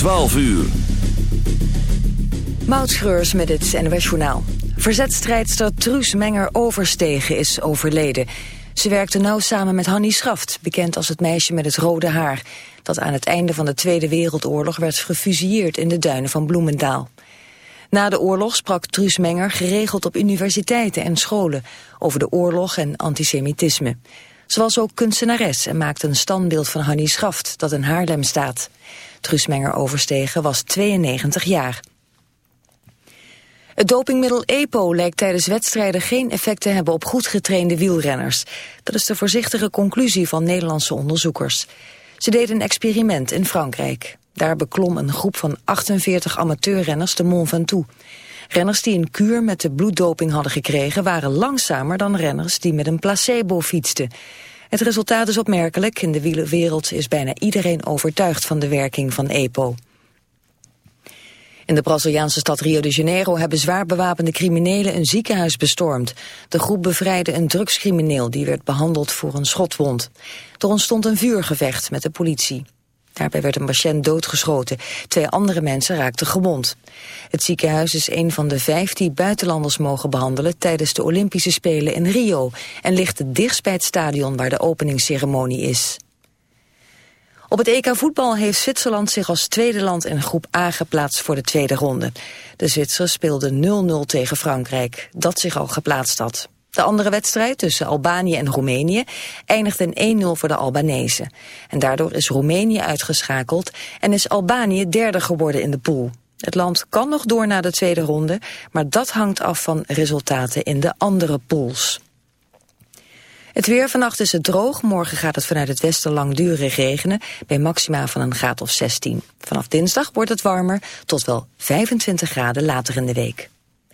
12 uur. Moutschreurs met het NWS Journaal. Verzetstrijdster Truus Menger-Overstegen is overleden. Ze werkte nauw samen met Hannie Schaft, bekend als het meisje met het rode haar... dat aan het einde van de Tweede Wereldoorlog werd gefusilleerd in de duinen van Bloemendaal. Na de oorlog sprak Truus Menger geregeld op universiteiten en scholen... over de oorlog en antisemitisme. Ze was ook kunstenares en maakte een standbeeld van Hannie Schaft... dat in Haarlem staat. Truus Menger-Overstegen was 92 jaar. Het dopingmiddel EPO lijkt tijdens wedstrijden geen effect te hebben op goed getrainde wielrenners. Dat is de voorzichtige conclusie van Nederlandse onderzoekers. Ze deden een experiment in Frankrijk. Daar beklom een groep van 48 amateurrenners de Mont Ventoux. Renners die een kuur met de bloeddoping hadden gekregen... waren langzamer dan renners die met een placebo fietsten. Het resultaat is opmerkelijk. In de wielerwereld is bijna iedereen overtuigd van de werking van EPO. In de Braziliaanse stad Rio de Janeiro hebben zwaar bewapende criminelen een ziekenhuis bestormd. De groep bevrijdde een drugscrimineel die werd behandeld voor een schotwond. Er ontstond een vuurgevecht met de politie. Daarbij werd een patiënt doodgeschoten. Twee andere mensen raakten gewond. Het ziekenhuis is een van de vijf die buitenlanders mogen behandelen tijdens de Olympische Spelen in Rio en ligt het dichtst bij het stadion waar de openingsceremonie is. Op het EK voetbal heeft Zwitserland zich als tweede land in groep A geplaatst voor de tweede ronde. De Zwitsers speelden 0-0 tegen Frankrijk, dat zich al geplaatst had. De andere wedstrijd tussen Albanië en Roemenië eindigde in 1-0 voor de Albanese. En daardoor is Roemenië uitgeschakeld en is Albanië derde geworden in de pool. Het land kan nog door naar de tweede ronde, maar dat hangt af van resultaten in de andere pools. Het weer vannacht is het droog. Morgen gaat het vanuit het westen langdurig regenen. Bij maxima van een graad of 16. Vanaf dinsdag wordt het warmer tot wel 25 graden later in de week.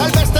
Tal vez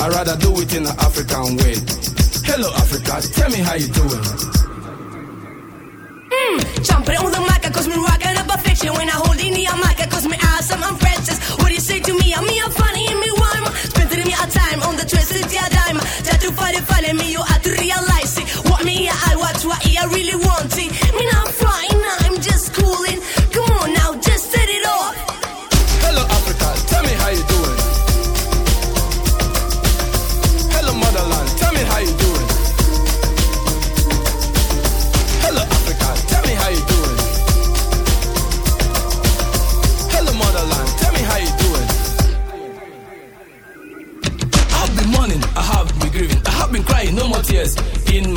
I'd rather do it in an African way. Hello, Africa, tell me how you doing. Mm, jumping on the mic, cause me rocking up a fiction. When I hold in the mic, cause me awesome, I'm precious. What do you say to me? I'm me, I'm funny, and me rhyme. Spending me a time on the twisted yeah dime. Try to find it, find me, you have to realize it. What me, I watch, what I really want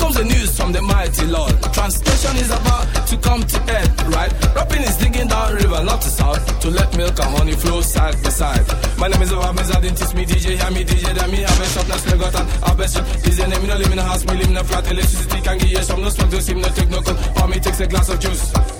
Comes the news from the mighty Lord. Translation is about to come to end, right? Rapping is digging down river, not to south, to let milk and honey flow side by side. My name is Obamiz, I didn't teach me DJ, hear me DJ, then me have a shop, now slug out have a shop. Your name, me no live in a house, me live in a flat, electricity can give you some, no smoke, no steam, no take no cold, or me takes a glass of juice.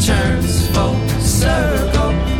turns full circle.